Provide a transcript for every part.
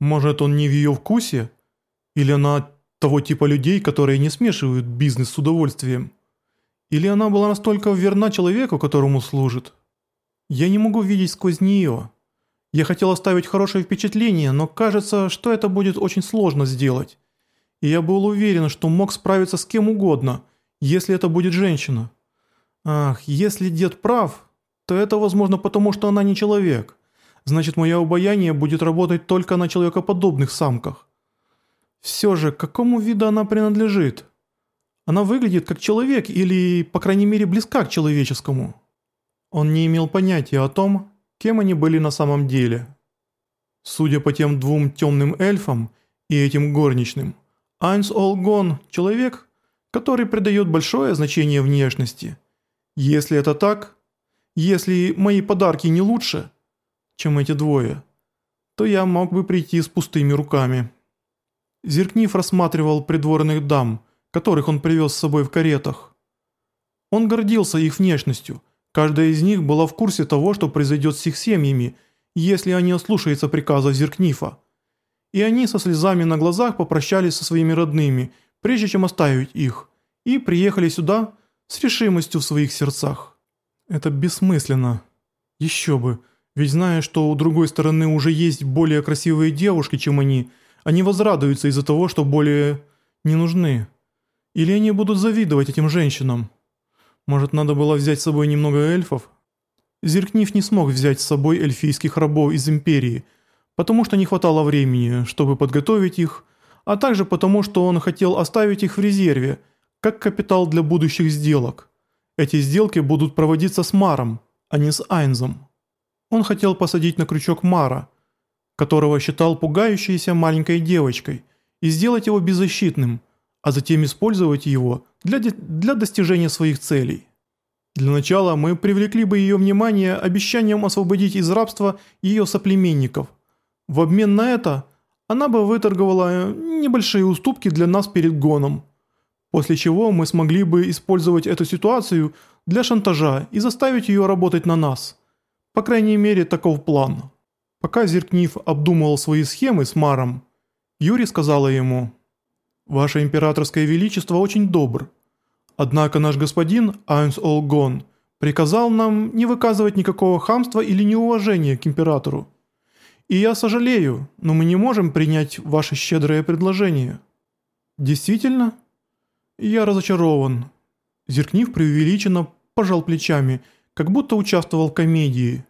Может, он не в ее вкусе? Или она того типа людей, которые не смешивают бизнес с удовольствием? Или она была настолько верна человеку, которому служит? Я не могу видеть сквозь нее. Я хотел оставить хорошее впечатление, но кажется, что это будет очень сложно сделать. И я был уверен, что мог справиться с кем угодно, если это будет женщина. Ах, если дед прав, то это возможно потому, что она не человек. Значит, мое обаяние будет работать только на человекоподобных самках. Все же, к какому виду она принадлежит? Она выглядит как человек или, по крайней мере, близка к человеческому. Он не имел понятия о том, кем они были на самом деле. Судя по тем двум темным эльфам и этим горничным, Айнс Олгон – человек, который придает большое значение внешности. Если это так, если мои подарки не лучше, чем эти двое, то я мог бы прийти с пустыми руками. Зеркнив рассматривал придворных дам, которых он привез с собой в каретах. Он гордился их внешностью, каждая из них была в курсе того, что произойдет с их семьями, если они ослушаются приказа Зеркнифа. И они со слезами на глазах попрощались со своими родными, прежде чем оставить их, и приехали сюда с решимостью в своих сердцах. Это бессмысленно. Еще бы, ведь зная, что у другой стороны уже есть более красивые девушки, чем они, они возрадуются из-за того, что более не нужны. Или они будут завидовать этим женщинам. Может, надо было взять с собой немного эльфов? Зеркнив не смог взять с собой эльфийских рабов из Империи, потому что не хватало времени, чтобы подготовить их, а также потому, что он хотел оставить их в резерве, как капитал для будущих сделок. Эти сделки будут проводиться с Маром, а не с Айнзом. Он хотел посадить на крючок Мара, которого считал пугающейся маленькой девочкой, и сделать его беззащитным, а затем использовать его для, для достижения своих целей. Для начала мы привлекли бы ее внимание обещанием освободить из рабства ее соплеменников. В обмен на это она бы выторговала небольшие уступки для нас перед гоном. После чего мы смогли бы использовать эту ситуацию для шантажа и заставить ее работать на нас. По крайней мере, таков план. Пока Зеркнив обдумывал свои схемы с Маром, Юри сказала ему, «Ваше императорское величество очень добр. Однако наш господин Айнс Олгон приказал нам не выказывать никакого хамства или неуважения к императору. И я сожалею, но мы не можем принять ваше щедрое предложение». «Действительно?» «Я разочарован». Зеркнив преувеличенно пожал плечами, как будто участвовал в комедии.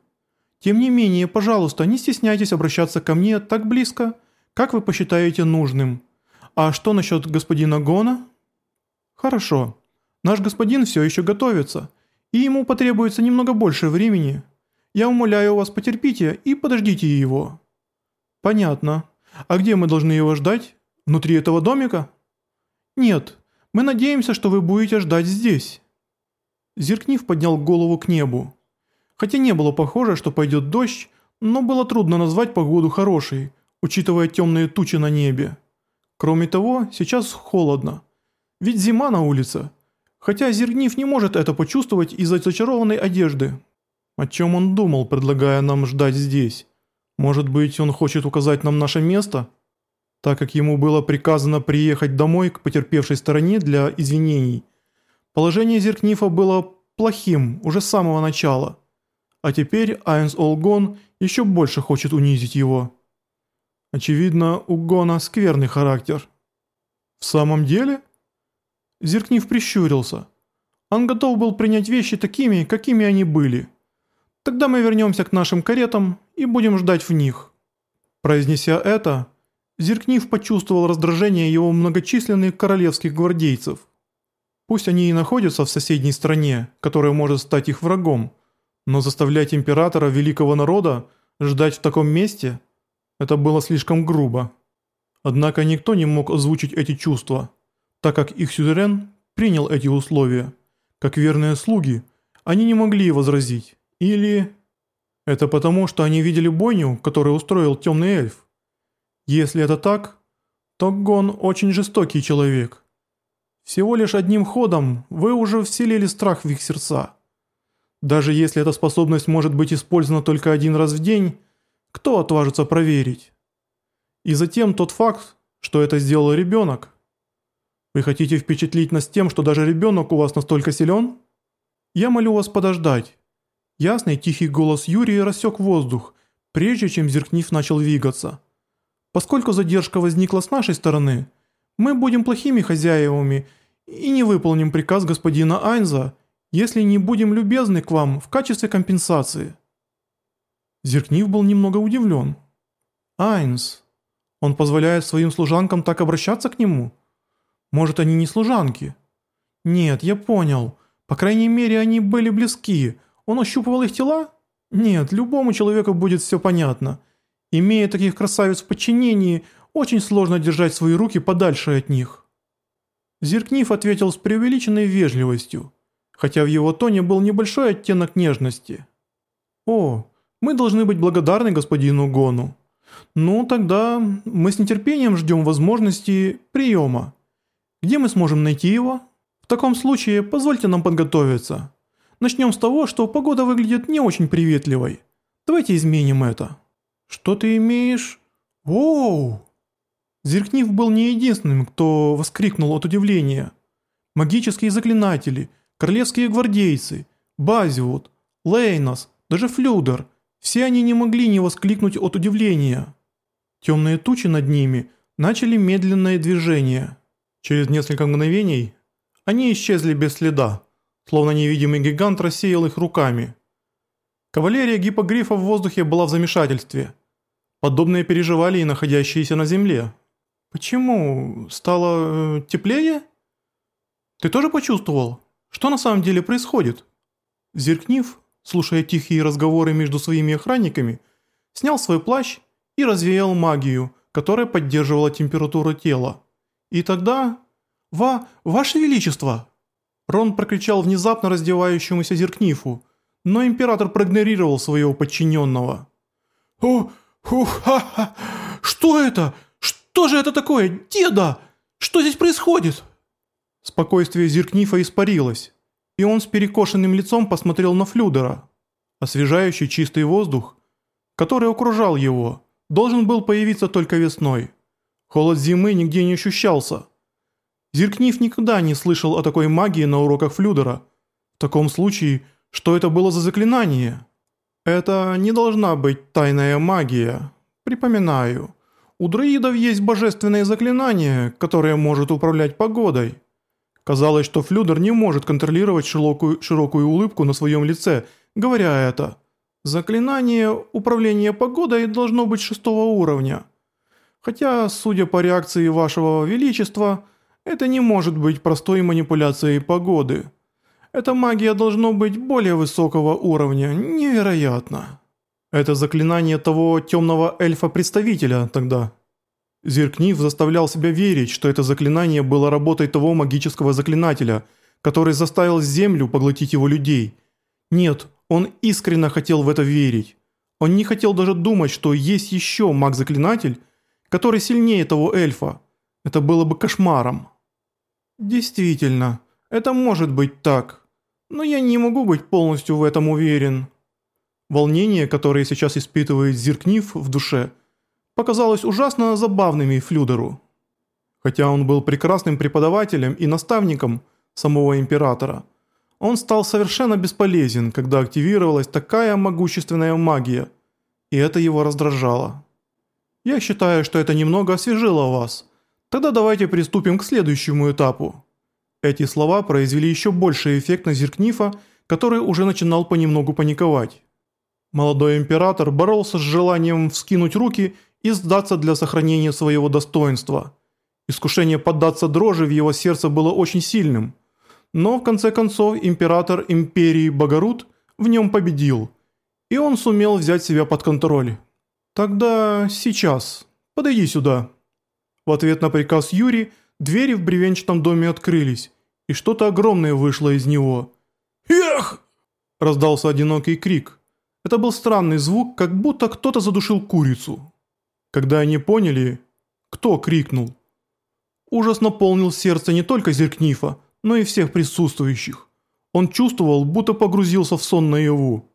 «Тем не менее, пожалуйста, не стесняйтесь обращаться ко мне так близко, как вы посчитаете нужным. А что насчет господина Гона?» «Хорошо. Наш господин все еще готовится, и ему потребуется немного больше времени. Я умоляю вас, потерпите и подождите его». «Понятно. А где мы должны его ждать? Внутри этого домика?» «Нет, мы надеемся, что вы будете ждать здесь». Зеркнив поднял голову к небу. Хотя не было похоже, что пойдет дождь, но было трудно назвать погоду хорошей, учитывая темные тучи на небе. Кроме того, сейчас холодно. Ведь зима на улице. Хотя Зеркнив не может это почувствовать из-за зачарованной одежды. О чем он думал, предлагая нам ждать здесь? Может быть, он хочет указать нам наше место? так как ему было приказано приехать домой к потерпевшей стороне для извинений. Положение Зеркнифа было плохим уже с самого начала, а теперь Айнс Олгон еще больше хочет унизить его. Очевидно, у Гона скверный характер. В самом деле? Зеркнив прищурился. Он готов был принять вещи такими, какими они были. Тогда мы вернемся к нашим каретам и будем ждать в них. Произнеся это, Зеркнив почувствовал раздражение его многочисленных королевских гвардейцев. Пусть они и находятся в соседней стране, которая может стать их врагом, но заставлять императора великого народа ждать в таком месте – это было слишком грубо. Однако никто не мог озвучить эти чувства, так как их сюзерен принял эти условия. Как верные слуги, они не могли возразить. Или... Это потому, что они видели бойню, которую устроил темный эльф. Если это так, то Гон очень жестокий человек. Всего лишь одним ходом вы уже вселили страх в их сердца. Даже если эта способность может быть использована только один раз в день, кто отважится проверить? И затем тот факт, что это сделал ребенок. Вы хотите впечатлить нас тем, что даже ребенок у вас настолько силен? Я молю вас подождать. Ясный тихий голос Юрия рассек воздух, прежде чем Зеркнив начал двигаться. Поскольку задержка возникла с нашей стороны, мы будем плохими хозяевами и не выполним приказ господина Айнза, если не будем любезны к вам в качестве компенсации». Зеркнив был немного удивлен. «Айнс, он позволяет своим служанкам так обращаться к нему? Может, они не служанки?» «Нет, я понял. По крайней мере, они были близки. Он ощупывал их тела?» «Нет, любому человеку будет все понятно. Имея таких красавиц в подчинении, очень сложно держать свои руки подальше от них». Зеркнив ответил с преувеличенной вежливостью, хотя в его тоне был небольшой оттенок нежности. «О, мы должны быть благодарны господину Гону. Ну, тогда мы с нетерпением ждем возможности приема. Где мы сможем найти его? В таком случае позвольте нам подготовиться. Начнем с того, что погода выглядит не очень приветливой. Давайте изменим это». «Что ты имеешь?» «Оу!» Зеркнив был не единственным, кто воскликнул от удивления. Магические заклинатели, королевские гвардейцы, Базиут, Лейнос, даже Флюдер – все они не могли не воскликнуть от удивления. Темные тучи над ними начали медленное движение. Через несколько мгновений они исчезли без следа, словно невидимый гигант рассеял их руками. Кавалерия гипогрифа в воздухе была в замешательстве. Подобные переживали и находящиеся на земле. «Почему? Стало э, теплее?» «Ты тоже почувствовал? Что на самом деле происходит?» Зеркнив, слушая тихие разговоры между своими охранниками, снял свой плащ и развеял магию, которая поддерживала температуру тела. И тогда... «Ва... Ваше Величество!» Рон прокричал внезапно раздевающемуся Зеркнифу, но император проигнорировал своего подчиненного. «О, ух, ха, ха! Что это? «Что же это такое? Деда! Что здесь происходит?» Спокойствие Зиркнифа испарилось, и он с перекошенным лицом посмотрел на Флюдера. Освежающий чистый воздух, который окружал его, должен был появиться только весной. Холод зимы нигде не ощущался. Зиркниф никогда не слышал о такой магии на уроках Флюдера. В таком случае, что это было за заклинание? Это не должна быть тайная магия. Припоминаю. У друидов есть божественное заклинание, которое может управлять погодой. Казалось, что Флюдер не может контролировать широкую, широкую улыбку на своем лице, говоря это. Заклинание управления погодой должно быть шестого уровня. Хотя, судя по реакции вашего величества, это не может быть простой манипуляцией погоды. Эта магия должно быть более высокого уровня, невероятно. Это заклинание того темного эльфа-представителя тогда. Зеркнив заставлял себя верить, что это заклинание было работой того магического заклинателя, который заставил землю поглотить его людей. Нет, он искренне хотел в это верить. Он не хотел даже думать, что есть еще маг-заклинатель, который сильнее того эльфа. Это было бы кошмаром. Действительно, это может быть так. Но я не могу быть полностью в этом уверен. Волнение, которое сейчас испытывает Зиркнив в душе, показалось ужасно забавными Флюдеру. Хотя он был прекрасным преподавателем и наставником самого Императора, он стал совершенно бесполезен, когда активировалась такая могущественная магия, и это его раздражало. Я считаю, что это немного освежило вас. Тогда давайте приступим к следующему этапу. Эти слова произвели еще больший эффект на Зиркнифа, который уже начинал понемногу паниковать. Молодой император боролся с желанием вскинуть руки и сдаться для сохранения своего достоинства. Искушение поддаться дрожи в его сердце было очень сильным. Но в конце концов император империи Багарут в нем победил, и он сумел взять себя под контроль. «Тогда сейчас. Подойди сюда». В ответ на приказ Юри двери в бревенчатом доме открылись, и что-то огромное вышло из него. «Эх!» – раздался одинокий крик. Это был странный звук, как будто кто-то задушил курицу. Когда они поняли, кто крикнул, ужас наполнил сердце не только Зеркнифа, но и всех присутствующих. Он чувствовал, будто погрузился в сон наяву.